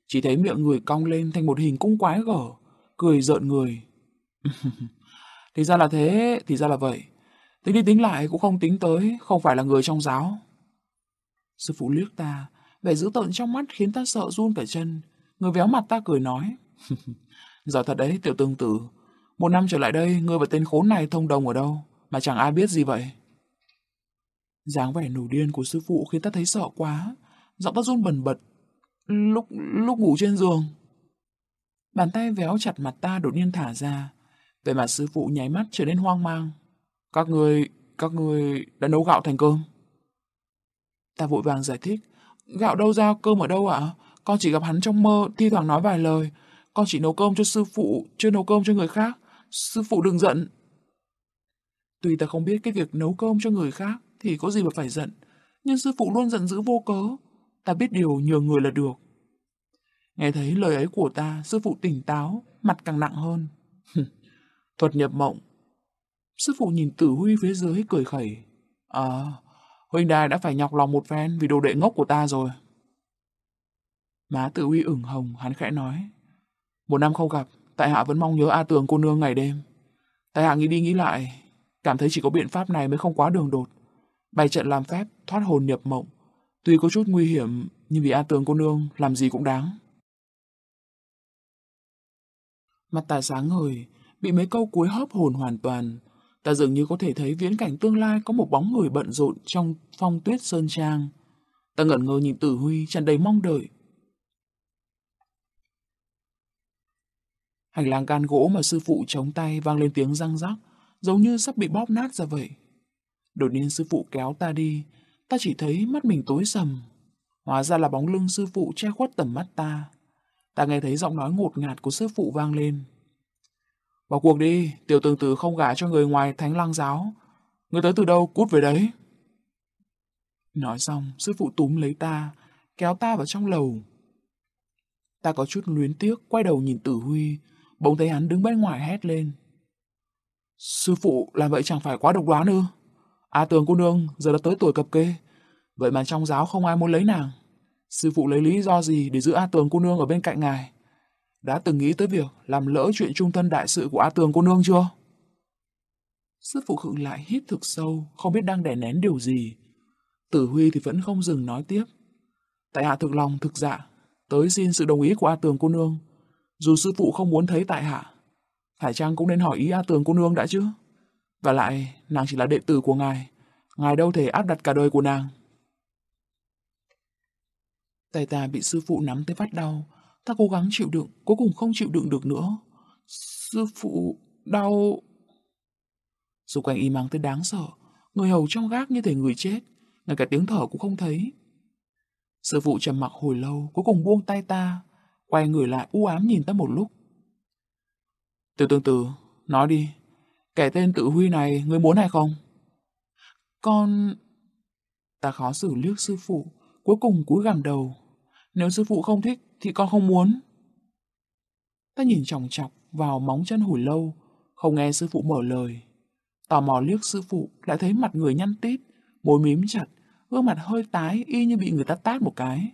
Chỉ thấy miệng người cong lên thành một hình cung quái gở, cười rợn người. thì ra là thế, thì ra là vậy. Tính đi tính lại cũng không tính tới, không phải là người trong giáo. Sư phụ liếc ta, vẻ dữ tợn trong mắt khiến ta sợ run cả chân. Người véo mặt ta cười nói. giỏi thật đấy, tiểu tương tử. Một năm trở lại đây, ngươi và tên khốn này thông đồng ở đâu, mà chẳng ai biết gì vậy. dáng vẻ nổi điên của sư phụ khiến ta thấy sợ quá. Giọng ta run bần bật. Lúc, lúc ngủ trên giường. Bàn tay véo chặt mặt ta đột nhiên thả ra. Về mặt sư phụ nháy mắt trở nên hoang mang. Các người, các người đã nấu gạo thành cơm. Ta vội vàng giải thích. Gạo đâu ra, cơm ở đâu ạ? Con chỉ gặp hắn trong mơ, thi thoảng nói vài lời. Con chỉ nấu cơm cho sư phụ, chưa nấu cơm cho người khác. Sư phụ đừng giận. Tuy ta không biết cái việc nấu cơm cho người khác thì có gì mà phải giận. Nhưng sư phụ luôn giận dữ vô cớ. Ta biết điều nhờ người là được. Nghe thấy lời ấy của ta, sư phụ tỉnh táo, mặt càng nặng hơn. Thuật nhập mộng. Sư phụ nhìn tử huy phía dưới cười khẩy. À, huynh đài đã phải nhọc lòng một phen vì đồ đệ ngốc của ta rồi. Má tử huy ửng hồng, hắn khẽ nói. Một năm không gặp, tại hạ vẫn mong nhớ A Tường cô nương ngày đêm. Tại hạ nghĩ đi nghĩ lại, cảm thấy chỉ có biện pháp này mới không quá đường đột. Bày trận làm phép, thoát hồn nhập mộng. Tuy có chút nguy hiểm, nhưng vì A Tường cô nương làm gì cũng đáng. Mặt ta sáng ngời, bị mấy câu cuối hấp hồn hoàn toàn. Ta dường như có thể thấy viễn cảnh tương lai có một bóng người bận rộn trong phong tuyết sơn trang. Ta ngẩn ngơ nhìn tử huy tràn đầy mong đợi. Hành lang can gỗ mà sư phụ chống tay vang lên tiếng răng rắc, giống như sắp bị bóp nát ra vậy. Đột nhiên sư phụ kéo ta đi, ta chỉ thấy mắt mình tối sầm. Hóa ra là bóng lưng sư phụ che khuất tầm mắt ta. Ta nghe thấy giọng nói ngột ngạt của sư phụ vang lên. Vào cuộc đi, tiểu tường tử không gả cho người ngoài thánh lăng giáo. Người tới từ đâu, cút về đấy. Nói xong, sư phụ túm lấy ta, kéo ta vào trong lầu. Ta có chút luyến tiếc, quay đầu nhìn tử huy, bỗng thấy hắn đứng bên ngoài hét lên. Sư phụ làm vậy chẳng phải quá độc đoán ư? A tường cô nương giờ đã tới tuổi cập kê, vậy mà trong giáo không ai muốn lấy nàng. Sư phụ lấy lý do gì để giữ A tường cô nương ở bên cạnh ngài? Đã từng nghĩ tới việc làm lỡ chuyện trung thân đại sự của A tường cô nương chưa? Sư phụ khựng lại hít thực sâu, không biết đang đè nén điều gì. Tử Huy thì vẫn không dừng nói tiếp. Tại hạ thực lòng thực dạ, tới xin sự đồng ý của A tường cô nương dù sư phụ không muốn thấy tại hạ, phải chăng cũng nên hỏi ý A Tường cô nương đã chứ? Và lại, nàng chỉ là đệ tử của ngài, ngài đâu thể áp đặt cả đời của nàng. Tay ta bị sư phụ nắm tới phát đau, ta cố gắng chịu đựng, cuối cùng không chịu đựng được nữa. Sư phụ, đau... Xung quanh y mang tới đáng sợ, người hầu trong gác như thể người chết, ngay cả tiếng thở cũng không thấy. Sư phụ trầm mặc hồi lâu, cuối cùng buông tay ta, quay người lại u ám nhìn ta một lúc. Từ từ từ, nói đi, kẻ tên tự huy này ngươi muốn hay không? Con... Ta khó xử liếc sư phụ, cuối cùng cúi gằm đầu. Nếu sư phụ không thích thì con không muốn. Ta nhìn chòng chọc vào móng chân hủi lâu, không nghe sư phụ mở lời. Tò mò liếc sư phụ, lại thấy mặt người nhăn tít, môi mím chặt, gương mặt hơi tái y như bị người ta tát một cái.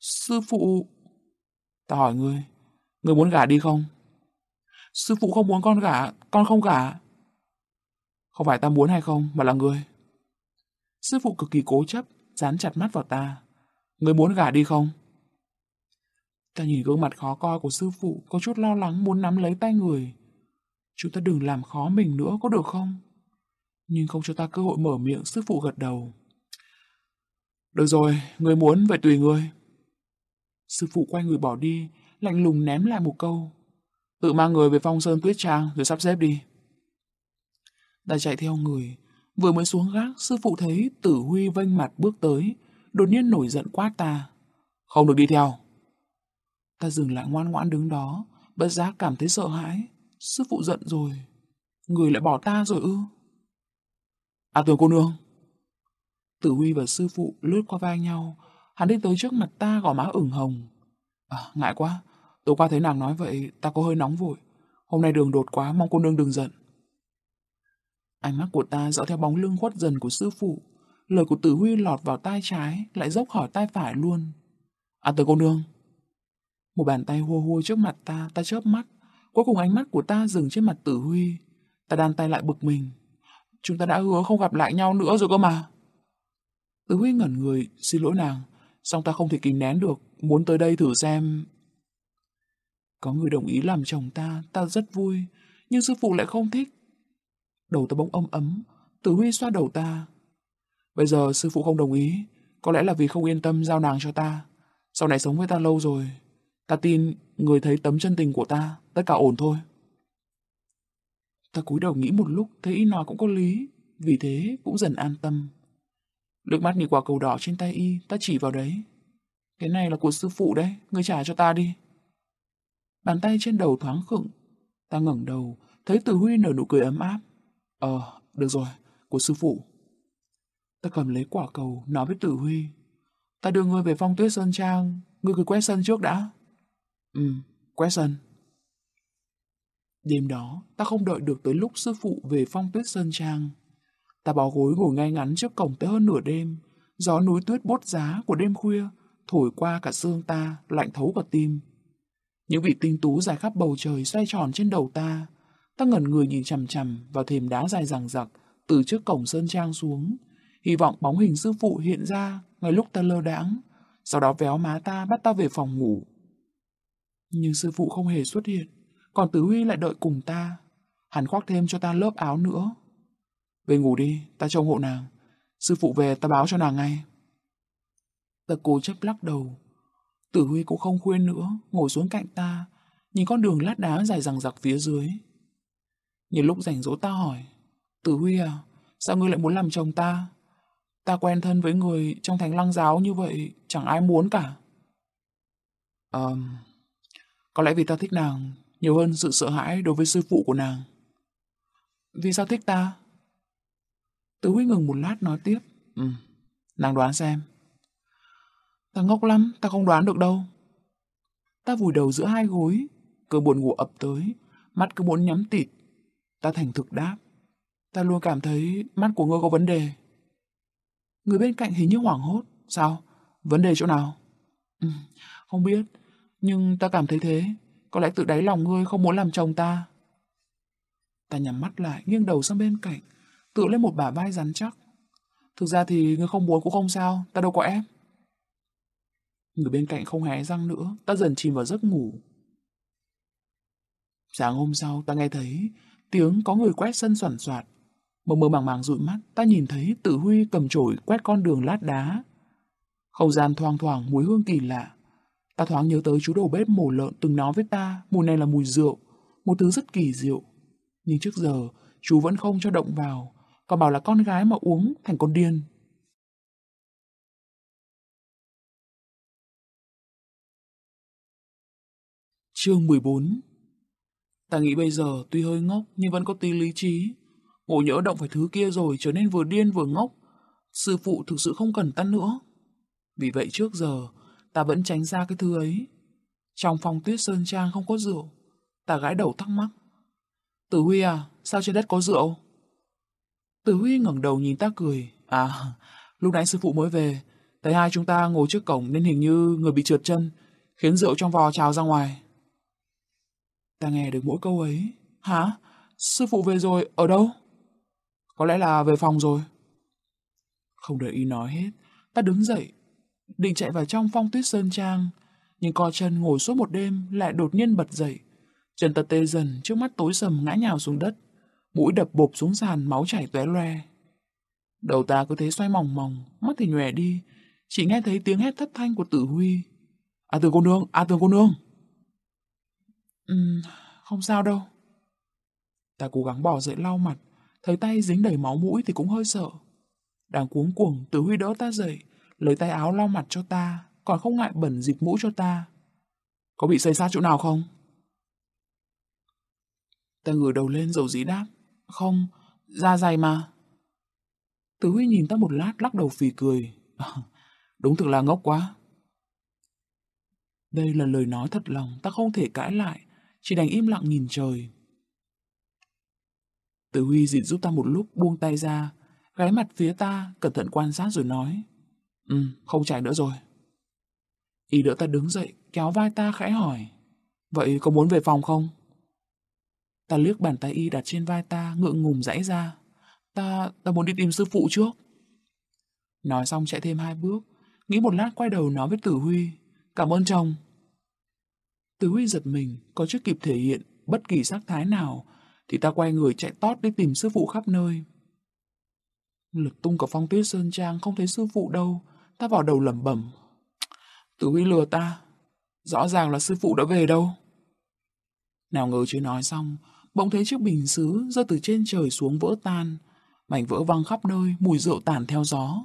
Sư phụ... Ta hỏi ngươi, ngươi muốn gả đi không? Sư phụ không muốn con gả, con không gả. Không phải ta muốn hay không, mà là ngươi. Sư phụ cực kỳ cố chấp, dán chặt mắt vào ta. Ngươi muốn gả đi không? Ta nhìn gương mặt khó coi của sư phụ, có chút lo lắng muốn nắm lấy tay người. Chúng ta đừng làm khó mình nữa, có được không? Nhưng không cho ta cơ hội mở miệng, sư phụ gật đầu. Được rồi, người muốn vậy tùy người. Sư phụ quay người bỏ đi, lạnh lùng ném lại một câu. Tự mang người về phong sơn tuyết trang rồi sắp xếp đi. Ta chạy theo người, vừa mới xuống gác, sư phụ thấy tử huy vênh mặt bước tới, đột nhiên nổi giận quát ta. Không được đi theo. Ta dừng lại ngoan ngoãn đứng đó, bất giác cảm thấy sợ hãi. Sư phụ giận rồi. Người lại bỏ ta rồi ư. À tưởng cô nương. Tử Huy và sư phụ lướt qua vai nhau. Hắn đi tới trước mặt ta gò má ửng hồng. À, ngại quá. Tối qua thấy nàng nói vậy, ta có hơi nóng vội. Hôm nay đường đột quá, mong cô nương đừng giận. Ánh mắt của ta dõi theo bóng lưng khuất dần của sư phụ. Lời của tử huy lọt vào tai trái, lại dốc khỏi tai phải luôn. À tớ cô nương. Một bàn tay hua hua trước mặt ta, ta chớp mắt. Cuối cùng ánh mắt của ta dừng trên mặt tử huy. Ta đan tay lại bực mình. Chúng ta đã hứa không gặp lại nhau nữa rồi cơ mà. Tử huy ngẩn người, xin lỗi nàng. Xong ta không thể kìm nén được, muốn tới đây thử xem. Có người đồng ý làm chồng ta, ta rất vui. Nhưng sư phụ lại không thích. Đầu ta bỗng ấm ấm, tử huy xoa đầu ta. Bây giờ sư phụ không đồng ý, có lẽ là vì không yên tâm giao nàng cho ta. Sau này sống với ta lâu rồi, ta tin người thấy tấm chân tình của ta, tất cả ổn thôi. Ta cúi đầu nghĩ một lúc, thấy y nói cũng có lý, vì thế cũng dần an tâm. nước mắt nhìn quả cầu đỏ trên tay y, ta chỉ vào đấy. Cái này là của sư phụ đấy, người trả cho ta đi. Bàn tay trên đầu thoáng khựng, ta ngẩng đầu, thấy Từ Huy nở nụ cười ấm áp. Ờ, được rồi, của sư phụ. Ta cầm lấy quả cầu, nói với Tử Huy. Ta đưa ngươi về phong tuyết sơn trang, ngươi cứ quét sân trước đã. Ừ, quét sân. Đêm đó, ta không đợi được tới lúc sư phụ về phong tuyết sơn trang. Ta bó gối ngồi ngay ngắn trước cổng tới hơn nửa đêm. Gió núi tuyết bốt giá của đêm khuya thổi qua cả xương ta, lạnh thấu cả tim. Những vị tinh tú dài khắp bầu trời xoay tròn trên đầu ta. Ta ngẩn người nhìn chằm chằm vào thềm đá dài rằng rặc từ trước cổng sơn trang xuống. Hy vọng bóng hình sư phụ hiện ra ngay lúc ta lơ đãng, sau đó véo má ta bắt ta về phòng ngủ. Nhưng sư phụ không hề xuất hiện, còn Tử Huy lại đợi cùng ta. Hắn khoác thêm cho ta lớp áo nữa. Về ngủ đi, ta trông hộ nàng. Sư phụ về ta báo cho nàng ngay. Ta cố chấp lắc đầu. Tử Huy cũng không khuyên nữa, ngồi xuống cạnh ta, nhìn con đường lát đá dài rằng dặc phía dưới. Nhìn lúc rảnh rỗi ta hỏi, Tử Huy à, sao ngươi lại muốn làm chồng ta? Ta quen thân với người trong thánh lăng giáo như vậy, chẳng ai muốn cả. ờm. um, có lẽ vì ta thích nàng nhiều hơn sự sợ hãi đối với sư phụ của nàng. Vì sao thích ta? tứ Huy ngừng một lát nói tiếp. Ừ, nàng đoán xem. Ta ngốc lắm, ta không đoán được đâu. Ta vùi đầu giữa hai gối, cơn buồn ngủ ập tới, mắt cứ muốn nhắm tịt. Ta thành thực đáp. Ta luôn cảm thấy mắt của ngươi có vấn đề. Người bên cạnh hình như hoảng hốt. Sao? Vấn đề chỗ nào? Ừ, không biết, nhưng ta cảm thấy thế. Có lẽ tự đáy lòng ngươi không muốn làm chồng ta. Ta nhắm mắt lại, nghiêng đầu sang bên cạnh, tự lên một bả vai rắn chắc. Thực ra thì ngươi không muốn cũng không sao, ta đâu có ép. Người bên cạnh không hé răng nữa, ta dần chìm vào giấc ngủ. Sáng hôm sau, ta nghe thấy tiếng có người quét sân soản soạt. Mơ mơ màng màng dụi mắt, ta nhìn thấy Tử Huy cầm chổi quét con đường lát đá. Không gian thoang thoảng mùi hương kỳ lạ. Ta thoáng nhớ tới chú đầu bếp mổ lợn từng nói với ta, mùi này là mùi rượu, một thứ rất kỳ diệu. Nhưng trước giờ, chú vẫn không cho động vào, còn bảo là con gái mà uống thành con điên. Chương 14 Ta nghĩ bây giờ tuy hơi ngốc nhưng vẫn có tí lý trí. Ngộ nhỡ động phải thứ kia rồi trở nên vừa điên vừa ngốc. Sư phụ thực sự không cần ta nữa. Vì vậy trước giờ, ta vẫn tránh ra cái thứ ấy. Trong phòng tuyết sơn trang không có rượu, ta gãi đầu thắc mắc. Tử Huy à, sao trên đất có rượu? Tử Huy ngẩng đầu nhìn ta cười. À, lúc nãy sư phụ mới về, thấy hai chúng ta ngồi trước cổng nên hình như người bị trượt chân, khiến rượu trong vò trào ra ngoài. Ta nghe được mỗi câu ấy. Hả? Sư phụ về rồi, ở đâu? Có lẽ là về phòng rồi. Không đợi ý nói hết, ta đứng dậy, định chạy vào trong phong tuyết sơn trang, nhưng co chân ngồi suốt một đêm lại đột nhiên bật dậy. Chân ta tê dần, trước mắt tối sầm ngã nhào xuống đất, mũi đập bộp xuống sàn, máu chảy tóe loe. Đầu ta cứ thế xoay mòng mòng, mắt thì nhòe đi, chỉ nghe thấy tiếng hét thất thanh của tử huy. À tường cô nương, à tường cô nương. Ừm, không sao đâu. Ta cố gắng bỏ dậy lau mặt, thấy tay dính đầy máu mũi thì cũng hơi sợ. Đang cuống cuồng, Tử Huy đỡ ta dậy, lấy tay áo lau mặt cho ta, còn không ngại bẩn dịch mũ cho ta. Có bị xây sát chỗ nào không? Ta ngửa đầu lên dầu dĩ đáp. Không, da dày mà. Tử Huy nhìn ta một lát lắc đầu phì cười. À, đúng thực là ngốc quá. Đây là lời nói thật lòng, ta không thể cãi lại, chỉ đành im lặng nhìn trời. Tử Huy dịt giúp ta một lúc buông tay ra, ghé mặt phía ta, cẩn thận quan sát rồi nói. Ừ, không chảy nữa rồi. Y đỡ ta đứng dậy, kéo vai ta khẽ hỏi. Vậy có muốn về phòng không? Ta liếc bàn tay Y đặt trên vai ta, ngượng ngùng rãy ra. Ta, ta muốn đi tìm sư phụ trước. Nói xong chạy thêm hai bước, nghĩ một lát quay đầu nói với Tử Huy. Cảm ơn chồng. Tử Huy giật mình, có chưa kịp thể hiện bất kỳ sắc thái nào, thì ta quay người chạy tót đi tìm sư phụ khắp nơi. Lực tung cả phong tuyết sơn trang không thấy sư phụ đâu, ta vào đầu lẩm bẩm. Tử Huy lừa ta, rõ ràng là sư phụ đã về đâu. Nào ngờ chưa nói xong, bỗng thấy chiếc bình sứ rơi từ trên trời xuống vỡ tan, mảnh vỡ văng khắp nơi, mùi rượu tản theo gió.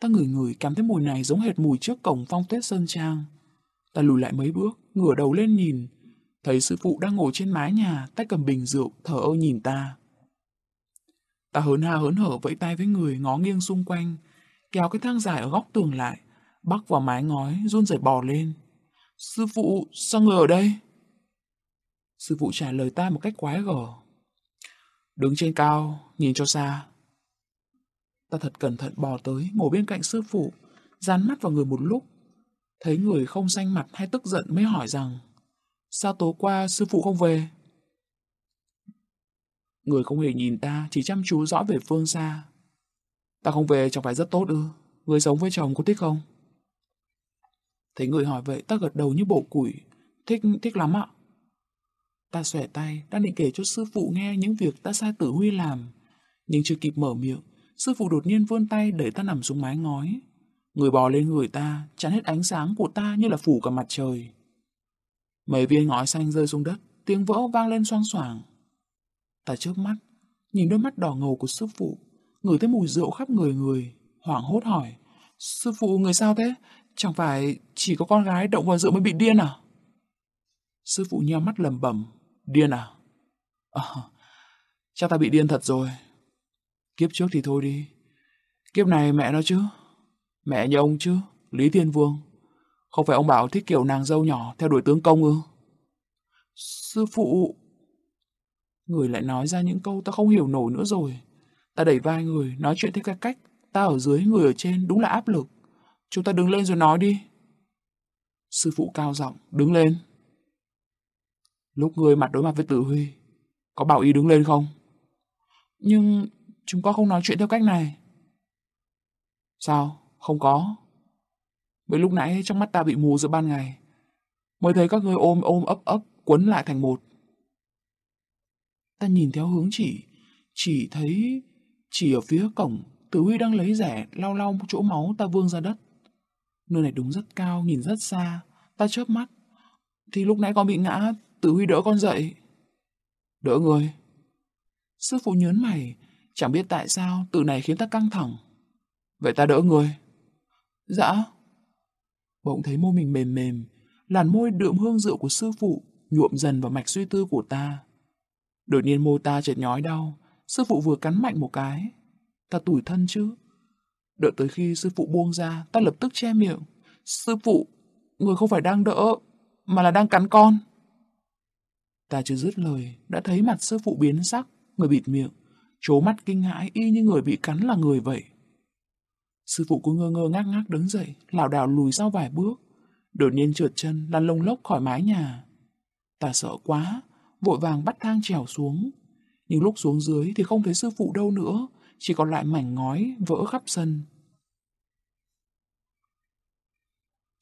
Ta ngửi ngửi cảm thấy mùi này giống hệt mùi trước cổng phong tuyết sơn trang. Ta lùi lại mấy bước, ngửa đầu lên nhìn, thấy sư phụ đang ngồi trên mái nhà, tay cầm bình rượu, thở ơ nhìn ta. Ta hớn ha hớn hở vẫy tay với người ngó nghiêng xung quanh, kéo cái thang dài ở góc tường lại, bắc vào mái ngói, run rẩy bò lên. Sư phụ, sao người ở đây? Sư phụ trả lời ta một cách quái gở. Đứng trên cao, nhìn cho xa. Ta thật cẩn thận bò tới, ngồi bên cạnh sư phụ, dán mắt vào người một lúc. Thấy người không xanh mặt hay tức giận mới hỏi rằng Sao tối qua sư phụ không về? Người không hề nhìn ta, chỉ chăm chú dõi về phương xa. Ta không về chẳng phải rất tốt ư? Người sống với chồng có thích không? Thấy người hỏi vậy, ta gật đầu như bộ củi. Thích, thích lắm ạ. Ta xòe tay, đang định kể cho sư phụ nghe những việc ta sai tử huy làm. Nhưng chưa kịp mở miệng, sư phụ đột nhiên vươn tay đẩy ta nằm xuống mái ngói. Người bò lên người ta, chắn hết ánh sáng của ta như là phủ cả mặt trời. Mấy viên ngói xanh rơi xuống đất, tiếng vỡ vang lên xoang xoảng. Ta chớp mắt, nhìn đôi mắt đỏ ngầu của sư phụ, ngửi thấy mùi rượu khắp người người, hoảng hốt hỏi. Sư phụ người sao thế? Chẳng phải chỉ có con gái động vào rượu mới bị điên à? Sư phụ nheo mắt lầm bẩm Điên à? À, chắc ta bị điên thật rồi. Kiếp trước thì thôi đi. Kiếp này mẹ nó chứ. Mẹ nhà ông chứ, Lý Thiên Vương. Không phải ông bảo thích kiểu nàng dâu nhỏ theo đuổi tướng công ư? Sư phụ... Người lại nói ra những câu ta không hiểu nổi nữa rồi. Ta đẩy vai người, nói chuyện theo các cách. Ta ở dưới, người ở trên, đúng là áp lực. Chúng ta đứng lên rồi nói đi. Sư phụ cao giọng, đứng lên. Lúc người mặt đối mặt với Tử Huy, có bảo ý đứng lên không? Nhưng chúng con không nói chuyện theo cách này. Sao? Không có. Bởi lúc nãy trong mắt ta bị mù giữa ban ngày. Mới thấy các người ôm ôm ấp ấp quấn lại thành một. Ta nhìn theo hướng chỉ, chỉ thấy chỉ ở phía cổng, Tử Huy đang lấy rẻ lau lau chỗ máu ta vương ra đất. Nơi này đúng rất cao, nhìn rất xa, ta chớp mắt. Thì lúc nãy con bị ngã, Tử Huy đỡ con dậy. Đỡ người. Sư phụ nhớn mày, chẳng biết tại sao từ này khiến ta căng thẳng. Vậy ta đỡ người. Dạ. Bỗng thấy môi mình mềm mềm, làn môi đượm hương rượu của sư phụ nhuộm dần vào mạch suy tư của ta. Đột nhiên môi ta chợt nhói đau, sư phụ vừa cắn mạnh một cái. Ta tủi thân chứ. Đợi tới khi sư phụ buông ra, ta lập tức che miệng. sư phụ, người không phải đang đỡ, mà là đang cắn con. Ta chưa dứt lời, đã thấy mặt sư phụ biến sắc, người bịt miệng, trố mắt kinh hãi y như người bị cắn là người vậy. Sư phụ cứ ngơ ngơ ngác ngác đứng dậy, lảo đảo lùi sau vài bước, đột nhiên trượt chân lăn lông lốc khỏi mái nhà. Ta sợ quá, vội vàng bắt thang trèo xuống. Nhưng lúc xuống dưới thì không thấy sư phụ đâu nữa, chỉ còn lại mảnh ngói vỡ khắp sân.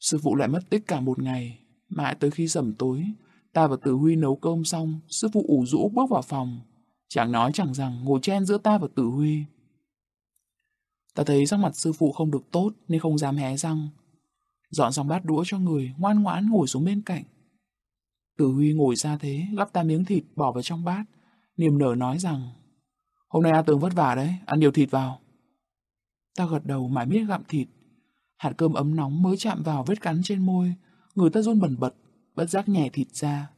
Sư phụ lại mất tích cả một ngày, mãi tới khi sẩm tối, ta và Tử Huy nấu cơm xong, sư phụ ủ rũ bước vào phòng. Chẳng nói chẳng rằng ngồi chen giữa ta và Tử Huy. Ta thấy sắc mặt sư phụ không được tốt nên không dám hé răng. Dọn xong bát đũa cho người, ngoan ngoãn ngồi xuống bên cạnh. Tử Huy ngồi ra thế, gắp ta miếng thịt bỏ vào trong bát, niềm nở nói rằng Hôm nay A Tường vất vả đấy, ăn nhiều thịt vào. Ta gật đầu mãi biết gặm thịt. Hạt cơm ấm nóng mới chạm vào vết cắn trên môi, người ta run bẩn bật, bất giác nhẹ thịt ra.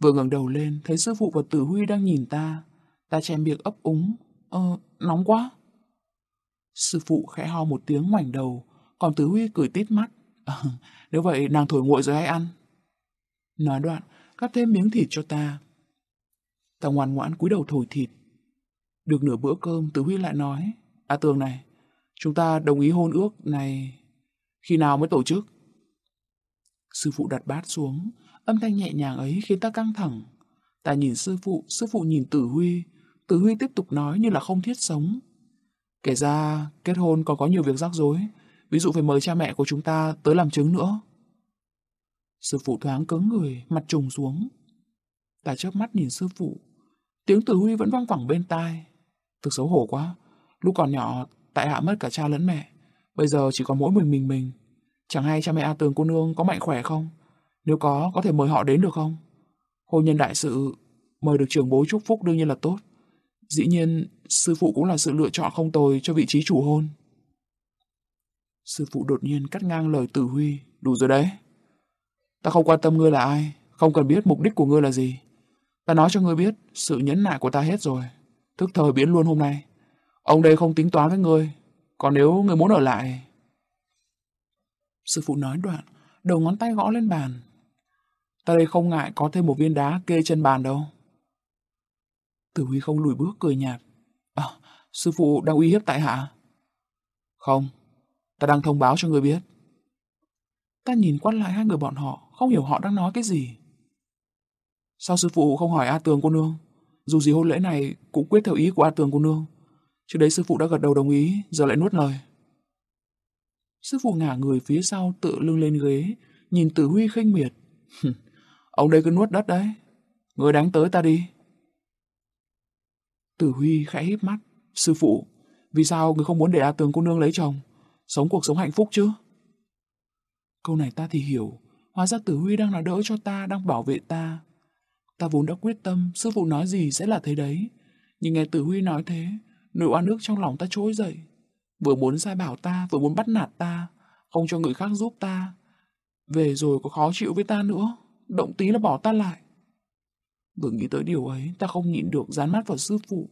Vừa ngẩng đầu lên, thấy sư phụ và Tử Huy đang nhìn ta. Ta che miệng ấp úng. Ờ, nóng quá. Sư phụ khẽ ho một tiếng ngoảnh đầu, còn Tử Huy cười tít mắt. À, nếu vậy nàng thổi nguội rồi hay ăn? Nói đoạn, cắt thêm miếng thịt cho ta. Ta ngoan ngoãn cúi đầu thổi thịt. Được nửa bữa cơm, Tử Huy lại nói. À Tường này, chúng ta đồng ý hôn ước này khi nào mới tổ chức? Sư phụ đặt bát xuống, âm thanh nhẹ nhàng ấy khiến ta căng thẳng. Ta nhìn sư phụ, sư phụ nhìn Tử Huy. Tử Huy tiếp tục nói như là không thiết sống. Kể ra, kết hôn còn có nhiều việc rắc rối. Ví dụ phải mời cha mẹ của chúng ta tới làm chứng nữa. Sư phụ thoáng cứng người, mặt trùng xuống. Ta chớp mắt nhìn sư phụ. Tiếng Tử Huy vẫn vang vẳng bên tai. Thực xấu hổ quá. Lúc còn nhỏ, tại hạ mất cả cha lẫn mẹ. Bây giờ chỉ còn mỗi mình mình mình. Chẳng hay cha mẹ A Tường cô nương có mạnh khỏe không? Nếu có, có thể mời họ đến được không? Hôn nhân đại sự, mời được trưởng bối chúc phúc đương nhiên là tốt. Dĩ nhiên, sư phụ cũng là sự lựa chọn không tồi cho vị trí chủ hôn. Sư phụ đột nhiên cắt ngang lời Tử Huy. Đủ rồi đấy. Ta không quan tâm ngươi là ai, không cần biết mục đích của ngươi là gì. Ta nói cho ngươi biết, sự nhẫn nại của ta hết rồi. Thức thời biến luôn hôm nay. Ông đây không tính toán với ngươi. Còn nếu ngươi muốn ở lại... Sư phụ nói đoạn, đầu ngón tay gõ lên bàn. Ta đây không ngại có thêm một viên đá kê chân bàn đâu. Tử Huy không lùi bước cười nhạt. À, sư phụ đang uy hiếp tại hạ. Không, ta đang thông báo cho người biết. Ta nhìn quát lại hai người bọn họ, không hiểu họ đang nói cái gì. Sao sư phụ không hỏi A Tường cô nương? Dù gì hôn lễ này cũng quyết theo ý của A Tường cô nương. Trước đấy sư phụ đã gật đầu đồng ý, giờ lại nuốt lời. Sư phụ ngả người phía sau tự lưng lên ghế, nhìn Tử Huy khinh miệt. Ông đây cứ nuốt đất đấy. Người đáng tới ta đi. Tử Huy khẽ híp mắt. Sư phụ, vì sao người không muốn để A Tường cô nương lấy chồng? Sống cuộc sống hạnh phúc chứ? Câu này ta thì hiểu. Hóa ra Tử Huy đang là đỡ cho ta, đang bảo vệ ta. Ta vốn đã quyết tâm, sư phụ nói gì sẽ là thế đấy. Nhưng nghe Tử Huy nói thế, nỗi oan ức trong lòng ta trỗi dậy. Vừa muốn sai bảo ta, vừa muốn bắt nạt ta, không cho người khác giúp ta. Về rồi có khó chịu với ta nữa, động tí là bỏ ta lại. Vừa nghĩ tới điều ấy, ta không nhịn được dán mắt vào sư phụ.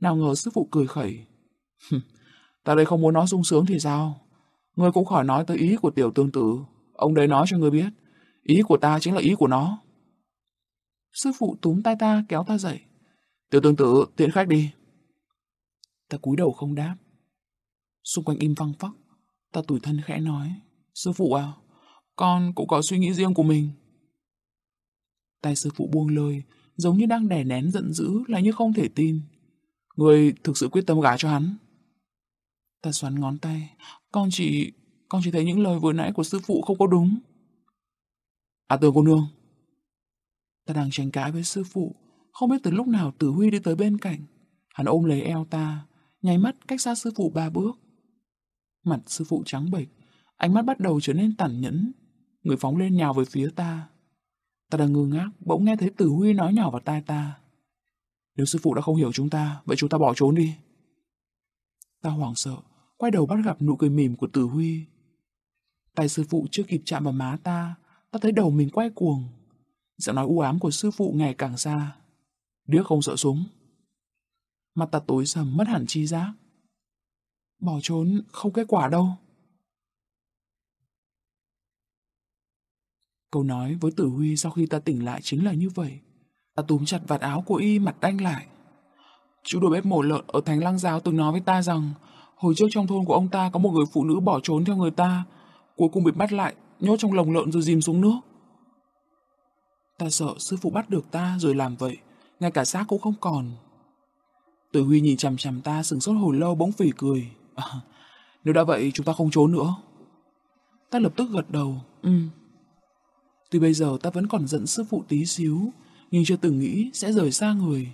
Nào ngờ sư phụ cười khẩy. ta đây không muốn nói sung sướng thì sao? Ngươi cũng khỏi nói tới ý của tiểu tương tử. Ông đấy nói cho ngươi biết. Ý của ta chính là ý của nó. Sư phụ túm tay ta kéo ta dậy. Tiểu tương tử, tiện khách đi. Ta cúi đầu không đáp. Xung quanh im phăng phắc. Ta tủi thân khẽ nói. Sư phụ à, con cũng có suy nghĩ riêng của mình. Tay sư phụ buông lời, giống như đang đè nén giận dữ, lại như không thể tin. Người thực sự quyết tâm gả cho hắn. Ta xoắn ngón tay. Con chỉ... Con chỉ thấy những lời vừa nãy của sư phụ không có đúng. À tường cô nương. Ta đang tranh cãi với sư phụ. Không biết từ lúc nào Tử Huy đi tới bên cạnh. Hắn ôm lấy eo ta, nháy mắt cách xa sư phụ ba bước. Mặt sư phụ trắng bệch, ánh mắt bắt đầu trở nên tàn nhẫn. Người phóng lên nhào về phía ta. Ta đang ngơ ngác, bỗng nghe thấy Tử Huy nói nhỏ vào tai ta. Nếu sư phụ đã không hiểu chúng ta, vậy chúng ta bỏ trốn đi. Ta hoảng sợ, quay đầu bắt gặp nụ cười mỉm của Tử Huy. Tay sư phụ chưa kịp chạm vào má ta, ta thấy đầu mình quay cuồng. Giọng nói u ám của sư phụ ngày càng xa. Điếc không sợ súng. Mặt ta tối sầm mất hẳn chi giác. Bỏ trốn không kết quả đâu. Câu nói với Tử Huy sau khi ta tỉnh lại chính là như vậy. Ta túm chặt vạt áo của y mặt đanh lại. Chú đội bếp mổ lợn ở Thánh Lăng Giáo từng nói với ta rằng hồi trước trong thôn của ông ta có một người phụ nữ bỏ trốn theo người ta, cuối cùng bị bắt lại, nhốt trong lồng lợn rồi dìm xuống nước. Ta sợ sư phụ bắt được ta rồi làm vậy, ngay cả xác cũng không còn. Tử Huy nhìn chằm chằm ta sừng sốt hồi lâu bỗng phỉ cười. À, nếu đã vậy chúng ta không trốn nữa. Ta lập tức gật đầu. Ừ. Tuy bây giờ ta vẫn còn giận sư phụ tí xíu, nhưng chưa từng nghĩ sẽ rời xa người.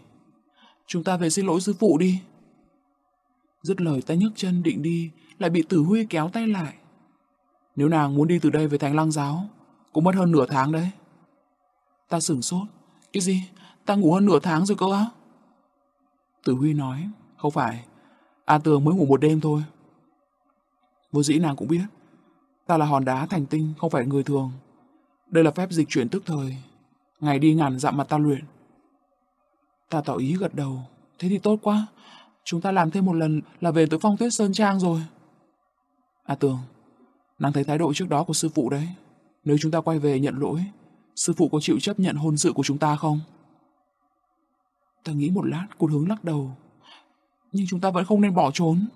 Chúng ta về xin lỗi sư phụ đi. Dứt lời ta nhấc chân định đi, lại bị tử huy kéo tay lại. Nếu nàng muốn đi từ đây về thành lăng giáo, cũng mất hơn nửa tháng đấy. Ta sửng sốt. Cái gì? Ta ngủ hơn nửa tháng rồi cơ á? Tử Huy nói, không phải. A Tường mới ngủ một đêm thôi. Vô dĩ nàng cũng biết. Ta là hòn đá thành tinh, không phải người thường. Đây là phép dịch chuyển tức thời. Ngày đi ngàn dặm mà ta luyện. Ta tỏ ý gật đầu. Thế thì tốt quá. Chúng ta làm thêm một lần là về tới phong tuyết Sơn Trang rồi. A Tường, nàng thấy thái độ trước đó của sư phụ đấy. Nếu chúng ta quay về nhận lỗi, sư phụ có chịu chấp nhận hôn sự của chúng ta không? Ta nghĩ một lát, cô hướng lắc đầu. Nhưng chúng ta vẫn không nên bỏ trốn.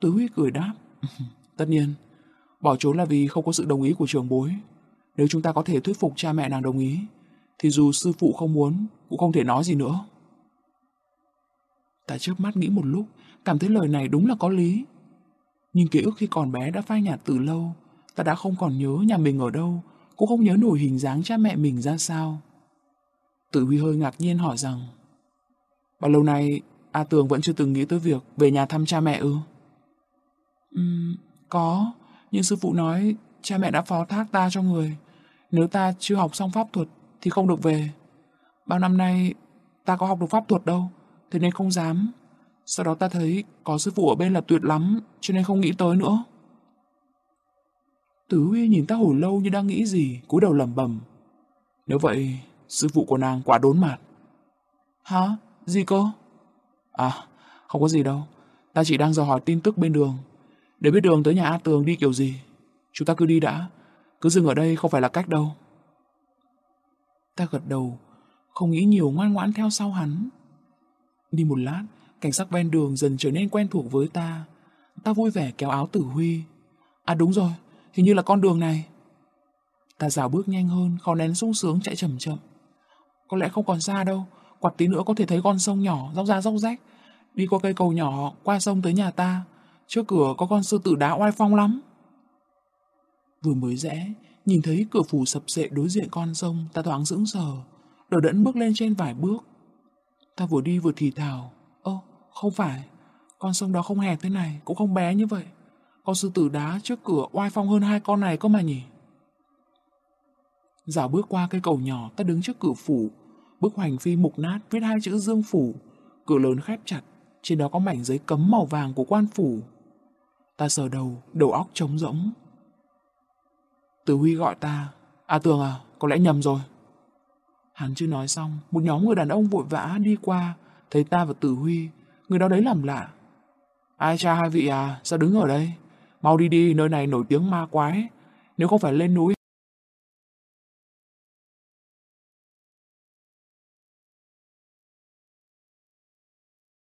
Tứ Huy cười đáp. Tất nhiên, bỏ trốn là vì không có sự đồng ý của trường bối. Nếu chúng ta có thể thuyết phục cha mẹ nàng đồng ý, thì dù sư phụ không muốn, cũng không thể nói gì nữa. Ta chớp mắt nghĩ một lúc, cảm thấy lời này đúng là có lý. Nhưng ký ức khi còn bé đã phai nhạt từ lâu, ta đã không còn nhớ nhà mình ở đâu, cũng không nhớ nổi hình dáng cha mẹ mình ra sao. Tử Huy hơi ngạc nhiên hỏi rằng Bao lâu nay A Tường vẫn chưa từng nghĩ tới việc về nhà thăm cha mẹ ư? Uhm, có, nhưng sư phụ nói cha mẹ đã phó thác ta cho người. Nếu ta chưa học xong pháp thuật thì không được về. Bao năm nay ta có học được pháp thuật đâu, thế nên không dám. Sau đó ta thấy có sư phụ ở bên là tuyệt lắm, cho nên không nghĩ tới nữa. Tử Huy nhìn ta hồi lâu như đang nghĩ gì, cúi đầu lẩm bẩm. Nếu vậy, sư phụ của nàng quá đốn mặt. Hả? Gì cơ? À, không có gì đâu. Ta chỉ đang dò hỏi tin tức bên đường. Để biết đường tới nhà A Tường đi kiểu gì. Chúng ta cứ đi đã. Cứ dừng ở đây không phải là cách đâu. Ta gật đầu, không nghĩ nhiều ngoan ngoãn theo sau hắn. Đi một lát, cảnh sắc ven đường dần trở nên quen thuộc với ta. Ta vui vẻ kéo áo tử huy. À đúng rồi, hình như là con đường này. Ta dào bước nhanh hơn, khó nén sung sướng chạy chậm chậm. Có lẽ không còn xa đâu, quạt tí nữa có thể thấy con sông nhỏ, róc ra róc rách. Đi qua cây cầu nhỏ, qua sông tới nhà ta. Trước cửa có con sư tử đá oai phong lắm. Vừa mới rẽ, nhìn thấy cửa phủ sập sệ đối diện con sông, ta thoáng sững sờ, đỡ đẫn bước lên trên vài bước. Ta vừa đi vừa thì thào, ơ, không phải, con sông đó không hẹp thế này, cũng không bé như vậy. Con sư tử đá trước cửa oai phong hơn hai con này cơ mà nhỉ. Dạo bước qua cây cầu nhỏ, ta đứng trước cửa phủ. Bức hoành phi mục nát viết hai chữ dương phủ. Cửa lớn khép chặt, trên đó có mảnh giấy cấm màu vàng của quan phủ. Ta sờ đầu, đầu óc trống rỗng. Tử Huy gọi ta. À Tường à, có lẽ nhầm rồi. Hắn chưa nói xong, một nhóm người đàn ông vội vã đi qua, thấy ta và Tử Huy. Người đó đấy làm lạ. Ai cha hai vị à, sao đứng ở đây? Mau đi đi, nơi này nổi tiếng ma quái. Nếu không phải lên núi